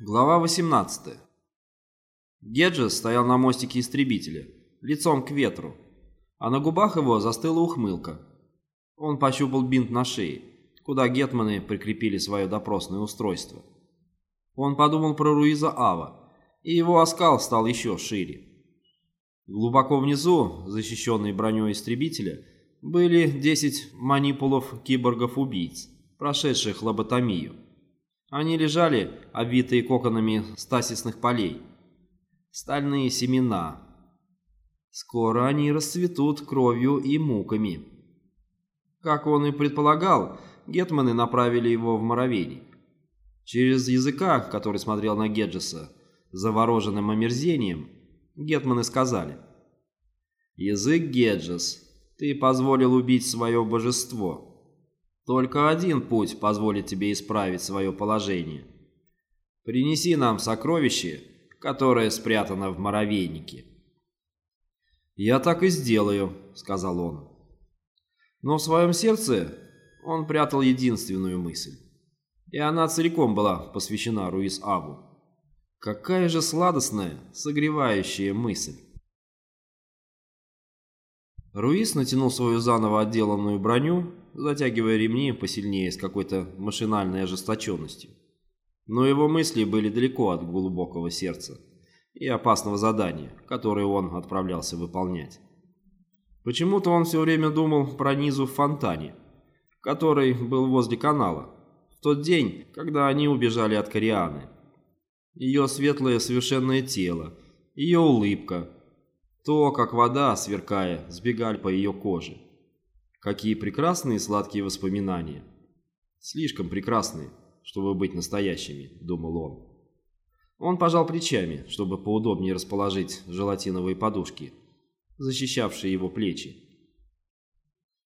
Глава 18. Геджес стоял на мостике истребителя, лицом к ветру, а на губах его застыла ухмылка. Он пощупал бинт на шее, куда гетманы прикрепили свое допросное устройство. Он подумал про Руиза Ава, и его оскал стал еще шире. Глубоко внизу, защищенной броней истребителя, были 10 манипулов киборгов-убийц, прошедших лоботомию. Они лежали, обвитые коконами стасисных полей. Стальные семена. Скоро они расцветут кровью и муками. Как он и предполагал, гетманы направили его в Моровейник. Через языка, который смотрел на Геджеса, завороженным омерзением, гетманы сказали «Язык Геджес, ты позволил убить свое божество». Только один путь позволит тебе исправить свое положение. Принеси нам сокровище, которое спрятано в моровейнике». «Я так и сделаю», — сказал он. Но в своем сердце он прятал единственную мысль. И она целиком была посвящена Руис Абу. Какая же сладостная, согревающая мысль. Руис натянул свою заново отделанную броню затягивая ремни посильнее с какой-то машинальной ожесточенностью. Но его мысли были далеко от глубокого сердца и опасного задания, которое он отправлялся выполнять. Почему-то он все время думал про Низу в фонтане, который был возле канала, в тот день, когда они убежали от Корианы. Ее светлое совершенное тело, ее улыбка, то, как вода, сверкая, сбегали по ее коже. Какие прекрасные сладкие воспоминания. Слишком прекрасные, чтобы быть настоящими, думал он. Он пожал плечами, чтобы поудобнее расположить желатиновые подушки, защищавшие его плечи.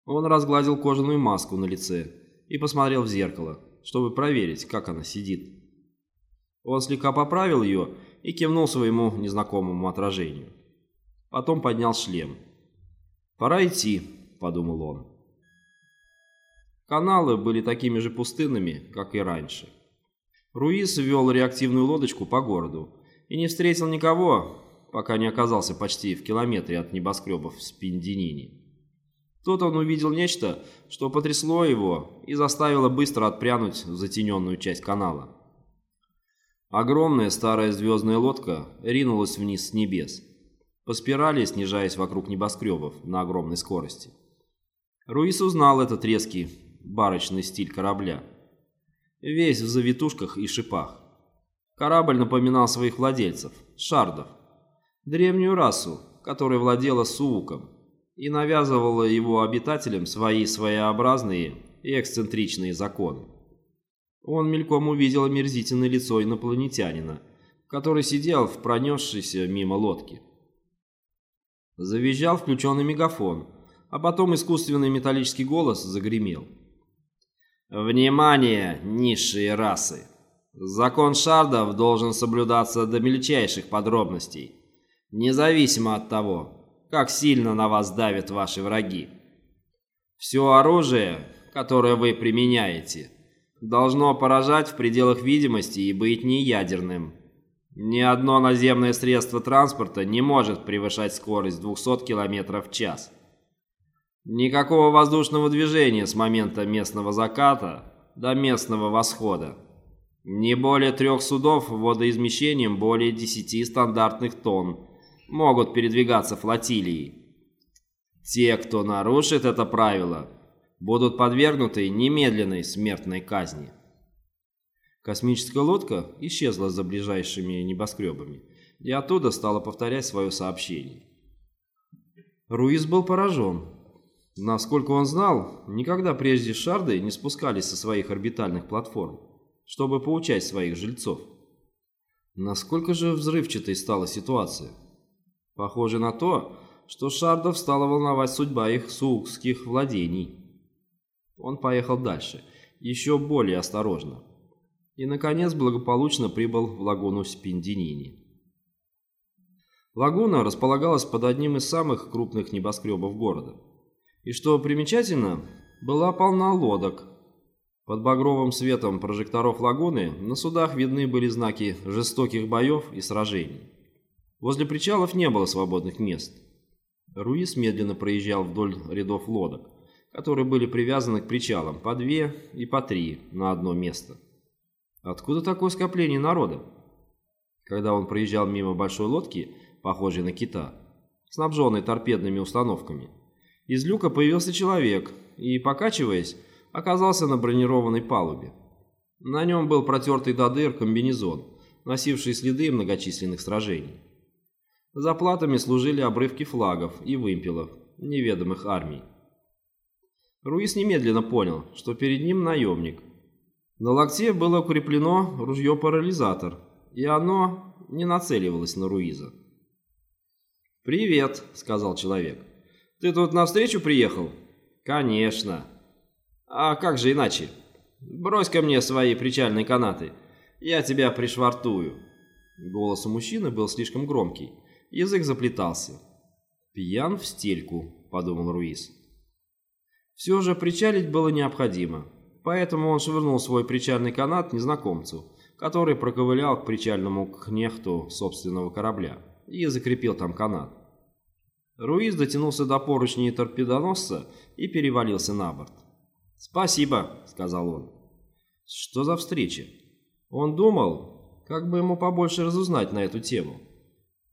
Он разгладил кожаную маску на лице и посмотрел в зеркало, чтобы проверить, как она сидит. Он слегка поправил ее и кивнул своему незнакомому отражению. Потом поднял шлем. «Пора идти», — подумал он. Каналы были такими же пустынными, как и раньше. Руис вел реактивную лодочку по городу и не встретил никого, пока не оказался почти в километре от небоскребов в Спиндинине. Тут он увидел нечто, что потрясло его и заставило быстро отпрянуть в затененную часть канала. Огромная старая звездная лодка ринулась вниз с небес, по спирали снижаясь вокруг небоскребов на огромной скорости. Руис узнал этот резкий барочный стиль корабля. Весь в завитушках и шипах. Корабль напоминал своих владельцев, шардов, древнюю расу, которая владела Сууком и навязывала его обитателям свои своеобразные и эксцентричные законы. Он мельком увидел омерзительное лицо инопланетянина, который сидел в пронесшейся мимо лодке. Завизжал включенный мегафон – а потом искусственный металлический голос загремел. «Внимание, низшие расы! Закон шардов должен соблюдаться до мельчайших подробностей, независимо от того, как сильно на вас давят ваши враги. Все оружие, которое вы применяете, должно поражать в пределах видимости и быть неядерным. Ни одно наземное средство транспорта не может превышать скорость 200 км в час». Никакого воздушного движения с момента местного заката до местного восхода. Не более трех судов водоизмещением более 10 стандартных тонн могут передвигаться флотилией. Те, кто нарушит это правило, будут подвергнуты немедленной смертной казни. Космическая лодка исчезла за ближайшими небоскребами, и оттуда стала повторять свое сообщение. Руис был поражен. Насколько он знал, никогда прежде шарды не спускались со своих орбитальных платформ, чтобы поучать своих жильцов. Насколько же взрывчатой стала ситуация? Похоже на то, что шардов стала волновать судьба их суукских владений. Он поехал дальше, еще более осторожно, и, наконец, благополучно прибыл в лагуну Спиндинини. Лагуна располагалась под одним из самых крупных небоскребов города – и, что примечательно, была полна лодок. Под багровым светом прожекторов лагуны на судах видны были знаки жестоких боев и сражений. Возле причалов не было свободных мест. Руис медленно проезжал вдоль рядов лодок, которые были привязаны к причалам по две и по три на одно место. Откуда такое скопление народа? Когда он проезжал мимо большой лодки, похожей на кита, снабженной торпедными установками, из люка появился человек и, покачиваясь, оказался на бронированной палубе. На нем был протертый до дыр комбинезон, носивший следы многочисленных сражений. За платами служили обрывки флагов и вымпелов неведомых армий. Руис немедленно понял, что перед ним наемник. На локте было укреплено ружье-парализатор, и оно не нацеливалось на Руиза. «Привет», — сказал человек. «Ты тут навстречу приехал?» «Конечно». «А как же иначе? Брось ко мне свои причальные канаты, я тебя пришвартую». Голос у мужчины был слишком громкий, язык заплетался. «Пьян в стельку», — подумал Руис. Все же причалить было необходимо, поэтому он швырнул свой причальный канат незнакомцу, который проковылял к причальному кнехту собственного корабля и закрепил там канат. Руиз дотянулся до поручней торпедоносца и перевалился на борт. «Спасибо», — сказал он. «Что за встреча?» Он думал, как бы ему побольше разузнать на эту тему,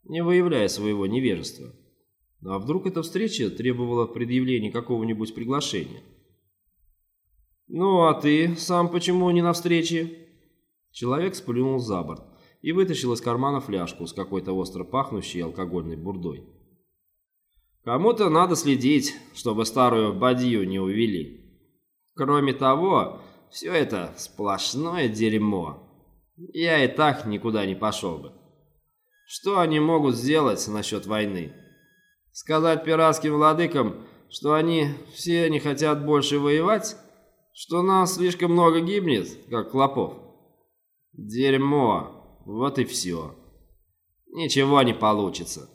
не выявляя своего невежества. А вдруг эта встреча требовала предъявления какого-нибудь приглашения? «Ну, а ты сам почему не на встрече?» Человек сплюнул за борт и вытащил из кармана фляжку с какой-то остро пахнущей алкогольной бурдой. «Кому-то надо следить, чтобы старую бадью не увели. Кроме того, все это сплошное дерьмо. Я и так никуда не пошел бы. Что они могут сделать насчет войны?» Сказать пиратским владыкам, что они все не хотят больше воевать? Что нас слишком много гибнет, как клопов? Дерьмо. Вот и все. Ничего не получится.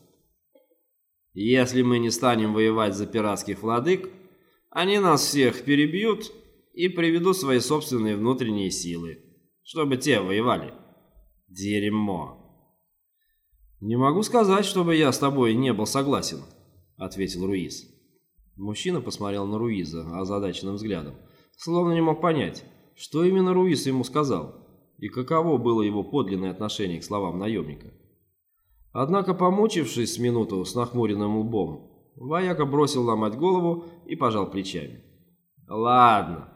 Если мы не станем воевать за пиратских владык, они нас всех перебьют и приведут свои собственные внутренние силы, чтобы те воевали. Дерьмо. «Не могу сказать, чтобы я с тобой не был согласен», — ответил Руиз. Мужчина посмотрел на Руиза озадаченным взглядом, словно не мог понять, что именно Руиз ему сказал и каково было его подлинное отношение к словам наемника. Однако, помучившись с минуту с нахмуренным лбом, вояка бросил ломать голову и пожал плечами. «Ладно,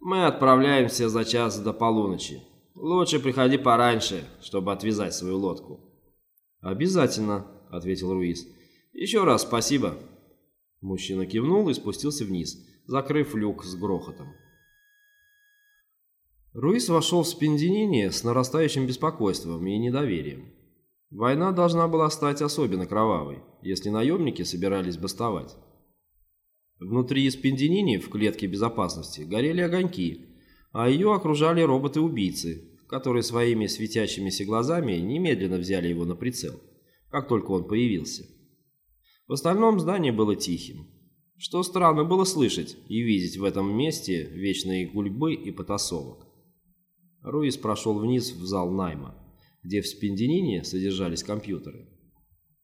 мы отправляемся за час до полуночи. Лучше приходи пораньше, чтобы отвязать свою лодку». «Обязательно», — ответил Руис. «Еще раз спасибо». Мужчина кивнул и спустился вниз, закрыв люк с грохотом. Руис вошел в Спендинини с нарастающим беспокойством и недоверием. Война должна была стать особенно кровавой, если наемники собирались бастовать. Внутри Спендинини в клетке безопасности горели огоньки, а ее окружали роботы-убийцы, которые своими светящимися глазами немедленно взяли его на прицел, как только он появился. В остальном здание было тихим, что странно было слышать и видеть в этом месте вечные гульбы и потасовок. Руис прошел вниз в зал найма, где в Спендинине содержались компьютеры.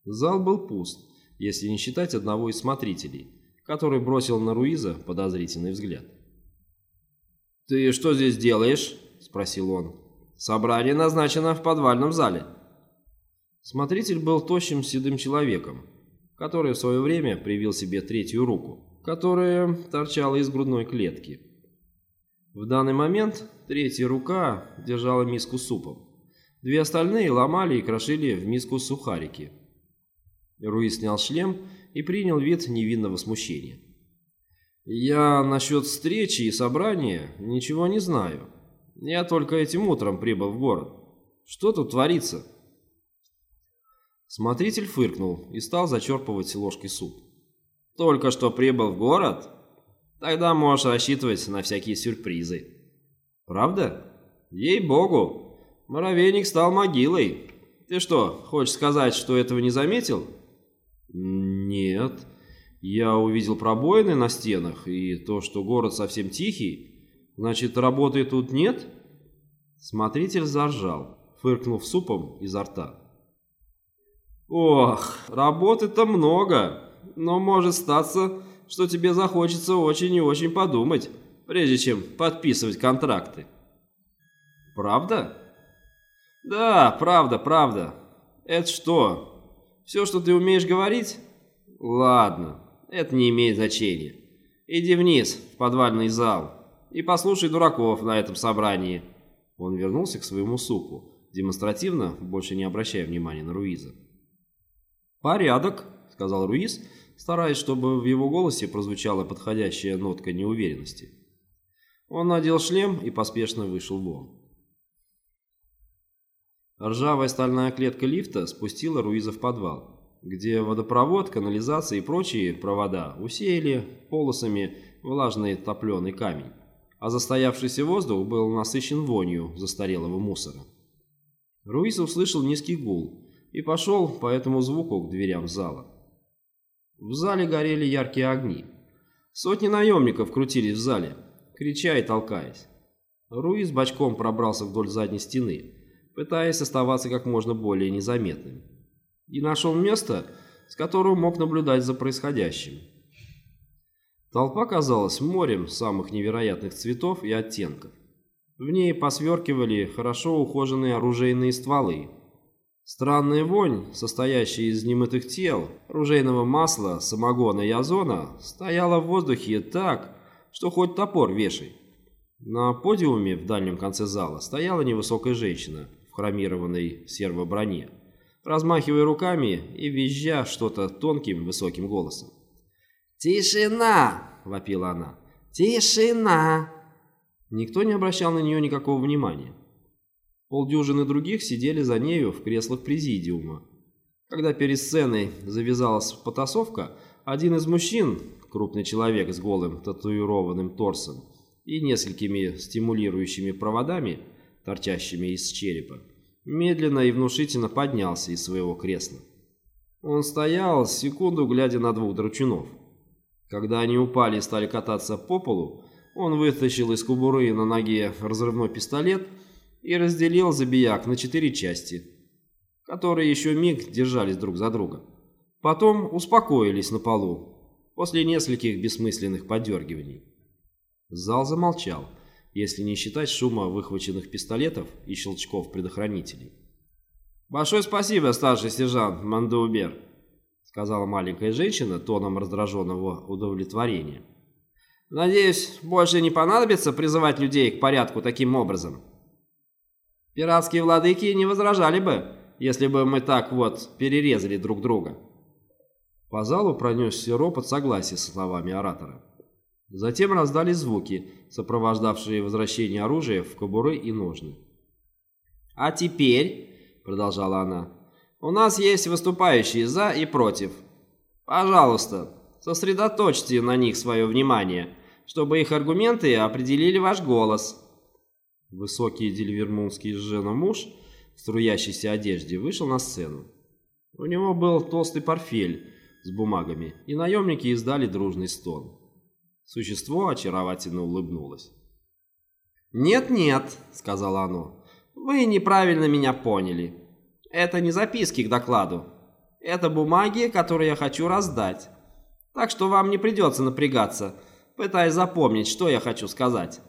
Зал был пуст, если не считать одного из смотрителей, который бросил на Руиза подозрительный взгляд. «Ты что здесь делаешь?» – спросил он. Собрание назначено в подвальном зале. Смотритель был тощим седым человеком, который в свое время привил себе третью руку, которая торчала из грудной клетки. В данный момент третья рука держала миску супом. Две остальные ломали и крошили в миску сухарики. Руи снял шлем и принял вид невинного смущения. «Я насчет встречи и собрания ничего не знаю», я только этим утром прибыл в город. Что тут творится?» Смотритель фыркнул и стал зачерпывать ложкой суп. «Только что прибыл в город? Тогда можешь рассчитывать на всякие сюрпризы». «Правда? Ей-богу! Муравейник стал могилой. Ты что, хочешь сказать, что этого не заметил?» «Нет. Я увидел пробоины на стенах и то, что город совсем тихий, Значит, работы тут нет? Смотритель заржал, фыркнув супом изо рта. Ох, работы-то много, но может статься, что тебе захочется очень и очень подумать, прежде чем подписывать контракты. Правда? Да, правда, правда. Это что? Все, что ты умеешь говорить? Ладно, это не имеет значения. Иди вниз, в подвальный зал, и послушай дураков на этом собрании. Он вернулся к своему суку, демонстративно, больше не обращая внимания на Руиза. «Порядок», — сказал Руиз, стараясь, чтобы в его голосе прозвучала подходящая нотка неуверенности. Он надел шлем и поспешно вышел вон. Ржавая стальная клетка лифта спустила Руиза в подвал, где водопровод, канализация и прочие провода усеяли полосами влажный топленый камень, а застоявшийся воздух был насыщен вонью застарелого мусора. Руиз услышал низкий гул и пошел по этому звуку к дверям зала. В зале горели яркие огни. Сотни наемников крутились в зале, крича и толкаясь. Руиз бочком пробрался вдоль задней стены, пытаясь оставаться как можно более незаметным. И нашел место, с которого мог наблюдать за происходящим. Толпа казалась морем самых невероятных цветов и оттенков. В ней посверкивали хорошо ухоженные оружейные стволы. Странная вонь, состоящая из немытых тел, оружейного масла, самогона и озона, стояла в воздухе так, что хоть топор вешай. На подиуме в дальнем конце зала стояла невысокая женщина – хромированной сервоброне, размахивая руками и визжа что-то тонким высоким голосом. «Тишина!» — вопила она. «Тишина!» Никто не обращал на нее никакого внимания. Полдюжины других сидели за нею в креслах президиума. Когда перед сценой завязалась потасовка, один из мужчин, крупный человек с голым татуированным торсом и несколькими стимулирующими проводами, торчащими из черепа, медленно и внушительно поднялся из своего кресла. Он стоял, секунду глядя на двух драчунов. Когда они упали и стали кататься по полу, он вытащил из кубуры на ноге разрывной пистолет и разделил забияк на четыре части, которые еще миг держались друг за друга. Потом успокоились на полу после нескольких бессмысленных подергиваний. Зал замолчал если не считать шума выхваченных пистолетов и щелчков предохранителей. «Большое спасибо, старший сержант Мандеубер», — сказала маленькая женщина тоном раздраженного удовлетворения. «Надеюсь, больше не понадобится призывать людей к порядку таким образом. Пиратские владыки не возражали бы, если бы мы так вот перерезали друг друга». По залу пронесся ропот согласия со словами оратора. Затем раздались звуки, сопровождавшие возвращение оружия в кобуры и ножны. «А теперь», — продолжала она, — «у нас есть выступающие за и против. Пожалуйста, сосредоточьте на них свое внимание, чтобы их аргументы определили ваш голос». Высокий дельвермунский жена муж в струящейся одежде вышел на сцену. У него был толстый портфель с бумагами, и наемники издали дружный стон. Существо очаровательно улыбнулось. «Нет-нет», — сказала оно, — «вы неправильно меня поняли. Это не записки к докладу. Это бумаги, которые я хочу раздать. Так что вам не придется напрягаться, пытаясь запомнить, что я хочу сказать».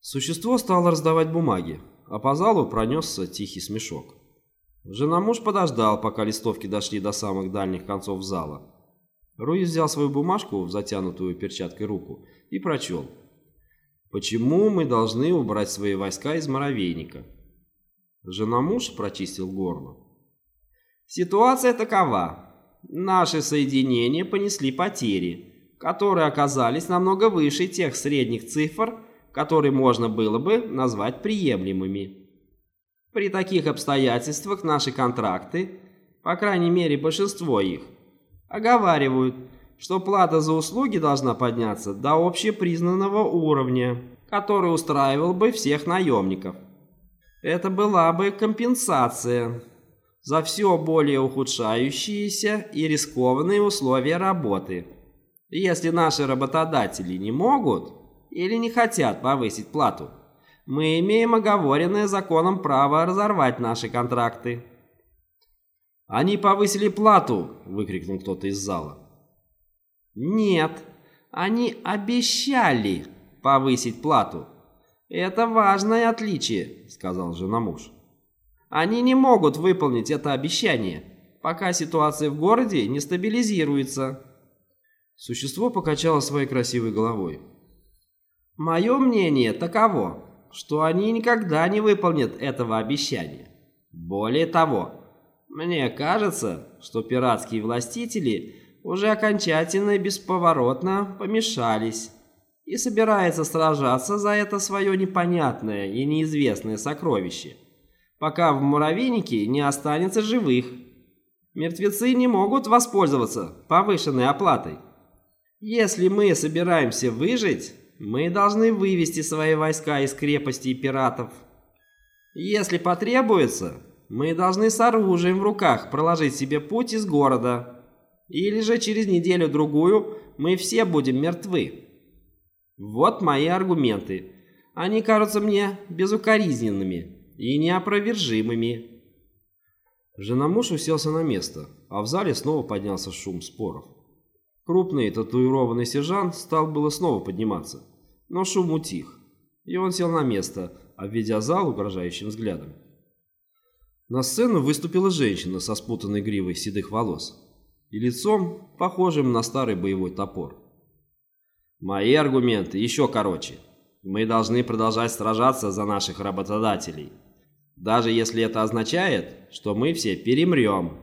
Существо стало раздавать бумаги, а по залу пронесся тихий смешок. Жена-муж подождал, пока листовки дошли до самых дальних концов зала. Руис взял свою бумажку в затянутую перчаткой руку и прочел. «Почему мы должны убрать свои войска из Моровейника?» Жена-муж прочистил горло. «Ситуация такова. Наши соединения понесли потери, которые оказались намного выше тех средних цифр, которые можно было бы назвать приемлемыми. При таких обстоятельствах наши контракты, по крайней мере большинство их, оговаривают, что плата за услуги должна подняться до общепризнанного уровня, который устраивал бы всех наемников. Это была бы компенсация за все более ухудшающиеся и рискованные условия работы. Если наши работодатели не могут или не хотят повысить плату. Мы имеем оговоренное законом право разорвать наши контракты». «Они повысили плату!» — выкрикнул кто-то из зала. «Нет, они обещали повысить плату. Это важное отличие», — сказал жена муж. «Они не могут выполнить это обещание, пока ситуация в городе не стабилизируется». Существо покачало своей красивой головой. «Мое мнение таково, что они никогда не выполнят этого обещания. Более того, мне кажется, что пиратские властители уже окончательно и бесповоротно помешались и собираются сражаться за это свое непонятное и неизвестное сокровище, пока в муравейнике не останется живых. Мертвецы не могут воспользоваться повышенной оплатой. Если мы собираемся выжить, мы должны вывести свои войска из крепостей пиратов. Если потребуется, мы должны с оружием в руках проложить себе путь из города. Или же через неделю-другую мы все будем мертвы. Вот мои аргументы. Они кажутся мне безукоризненными и неопровержимыми. Жена-муж уселся на место, а в зале снова поднялся шум споров. Крупный татуированный сержант стал было снова подниматься, но шум утих, и он сел на место, обведя зал угрожающим взглядом. На сцену выступила женщина со спутанной гривой седых волос и лицом, похожим на старый боевой топор. «Мои аргументы еще короче. Мы должны продолжать сражаться за наших работодателей, даже если это означает, что мы все перемрем.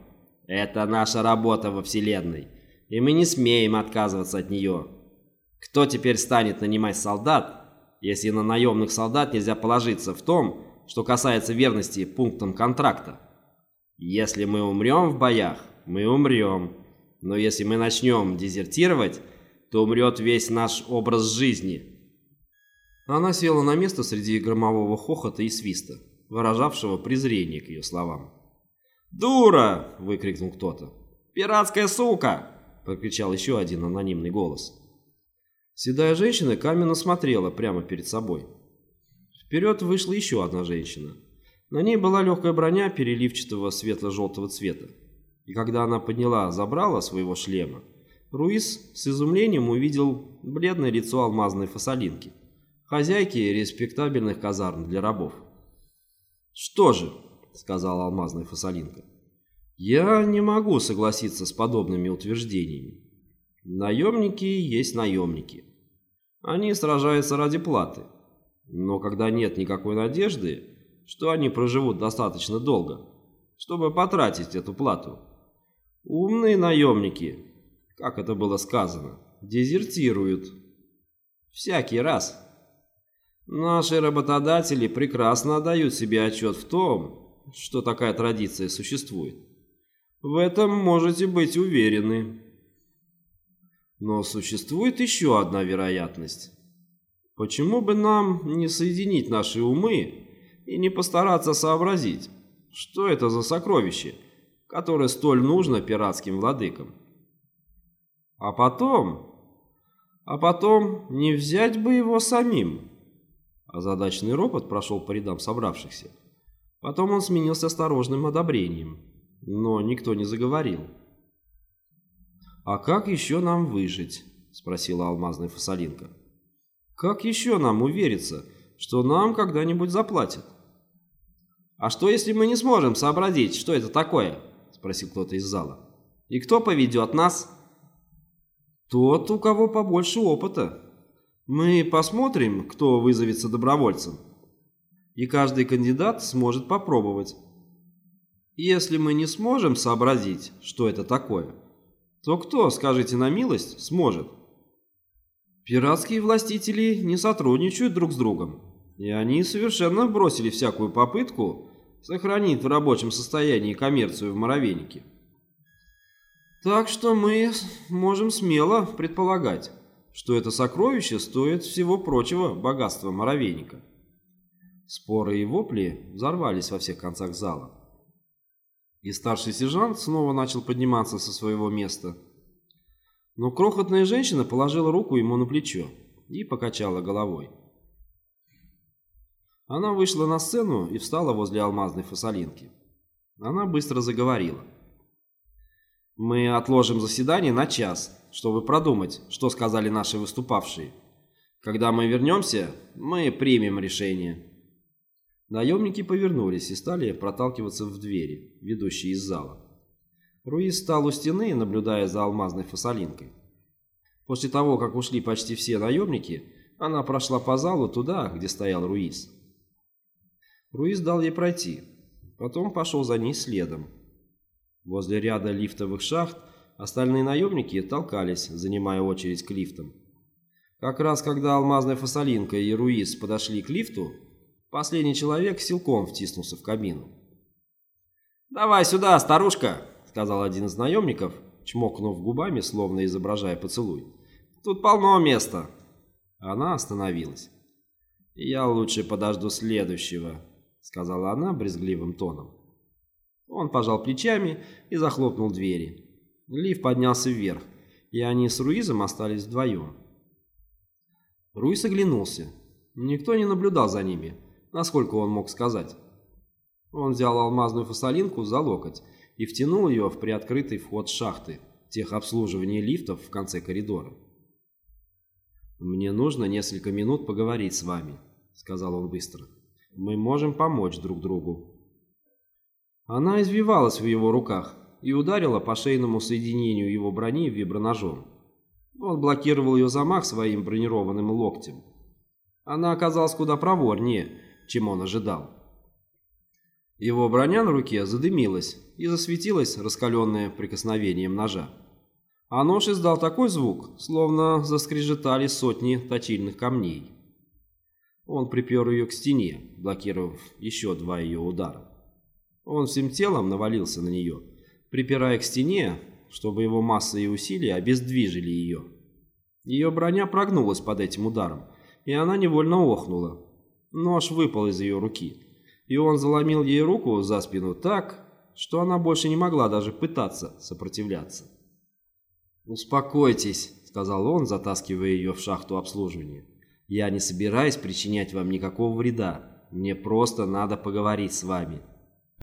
Это наша работа во Вселенной, и мы не смеем отказываться от нее. Кто теперь станет нанимать солдат, если на наемных солдат нельзя положиться в том, что касается верности пунктам контракта. Если мы умрем в боях, мы умрем. Но если мы начнем дезертировать, то умрет весь наш образ жизни. Она села на место среди громового хохота и свиста, выражавшего презрение к ее словам. «Дура!» – выкрикнул кто-то. «Пиратская сука!» – прокричал еще один анонимный голос. Седая женщина каменно смотрела прямо перед собой. Вперед вышла еще одна женщина. На ней была легкая броня переливчатого светло-желтого цвета. И когда она подняла забрала своего шлема, Руис с изумлением увидел бледное лицо алмазной фасолинки, хозяйки респектабельных казарм для рабов. «Что же», — сказала алмазная фасолинка, — «я не могу согласиться с подобными утверждениями. Наемники есть наемники. Они сражаются ради платы. Но когда нет никакой надежды, что они проживут достаточно долго, чтобы потратить эту плату, умные наемники, как это было сказано, дезертируют. Всякий раз. Наши работодатели прекрасно отдают себе отчет в том, что такая традиция существует. В этом можете быть уверены. Но существует еще одна вероятность. Почему бы нам не соединить наши умы и не постараться сообразить, что это за сокровище, которое столь нужно пиратским владыкам? А потом... А потом не взять бы его самим. Озадаченный ропот прошел по рядам собравшихся. Потом он сменился осторожным одобрением, но никто не заговорил. «А как еще нам выжить?» — спросила алмазная фасолинка. Как еще нам увериться, что нам когда-нибудь заплатят? «А что, если мы не сможем сообразить, что это такое?» – спросил кто-то из зала. «И кто поведет нас?» «Тот, у кого побольше опыта. Мы посмотрим, кто вызовется добровольцем. И каждый кандидат сможет попробовать. Если мы не сможем сообразить, что это такое, то кто, скажите на милость, сможет?» Пиратские властители не сотрудничают друг с другом, и они совершенно бросили всякую попытку сохранить в рабочем состоянии коммерцию в Моровейнике. Так что мы можем смело предполагать, что это сокровище стоит всего прочего богатства Моровейника. Споры и вопли взорвались во всех концах зала. И старший сержант снова начал подниматься со своего места – но крохотная женщина положила руку ему на плечо и покачала головой. Она вышла на сцену и встала возле алмазной фасолинки. Она быстро заговорила. «Мы отложим заседание на час, чтобы продумать, что сказали наши выступавшие. Когда мы вернемся, мы примем решение». Наемники повернулись и стали проталкиваться в двери, ведущие из зала. Руис стал у стены, наблюдая за алмазной фасолинкой. После того, как ушли почти все наемники, она прошла по залу туда, где стоял Руис. Руис дал ей пройти, потом пошел за ней следом. Возле ряда лифтовых шахт остальные наемники толкались, занимая очередь к лифтам. Как раз когда алмазная фасолинка и Руис подошли к лифту, последний человек силком втиснулся в кабину. «Давай сюда, старушка!» Сказал один из наемников, чмокнув губами, словно изображая поцелуй. «Тут полно места». Она остановилась. «Я лучше подожду следующего», — сказала она брезгливым тоном. Он пожал плечами и захлопнул двери. Лифт поднялся вверх, и они с Руизом остались вдвоем. Руиз оглянулся. Никто не наблюдал за ними, насколько он мог сказать. Он взял алмазную фасолинку за локоть и втянул ее в приоткрытый вход шахты, техобслуживания лифтов в конце коридора. «Мне нужно несколько минут поговорить с вами», — сказал он быстро. «Мы можем помочь друг другу». Она извивалась в его руках и ударила по шейному соединению его брони виброножом. Он блокировал ее замах своим бронированным локтем. Она оказалась куда проворнее, чем он ожидал. Его броня на руке задымилась и засветилась, раскаленная прикосновением ножа. А нож издал такой звук, словно заскрежетали сотни точильных камней. Он припер ее к стене, блокировав еще два ее удара. Он всем телом навалился на нее, припирая к стене, чтобы его масса и усилия обездвижили ее. Ее броня прогнулась под этим ударом, и она невольно охнула. Нож выпал из ее руки и он заломил ей руку за спину так, что она больше не могла даже пытаться сопротивляться. «Успокойтесь», — сказал он, затаскивая ее в шахту обслуживания. «Я не собираюсь причинять вам никакого вреда. Мне просто надо поговорить с вами».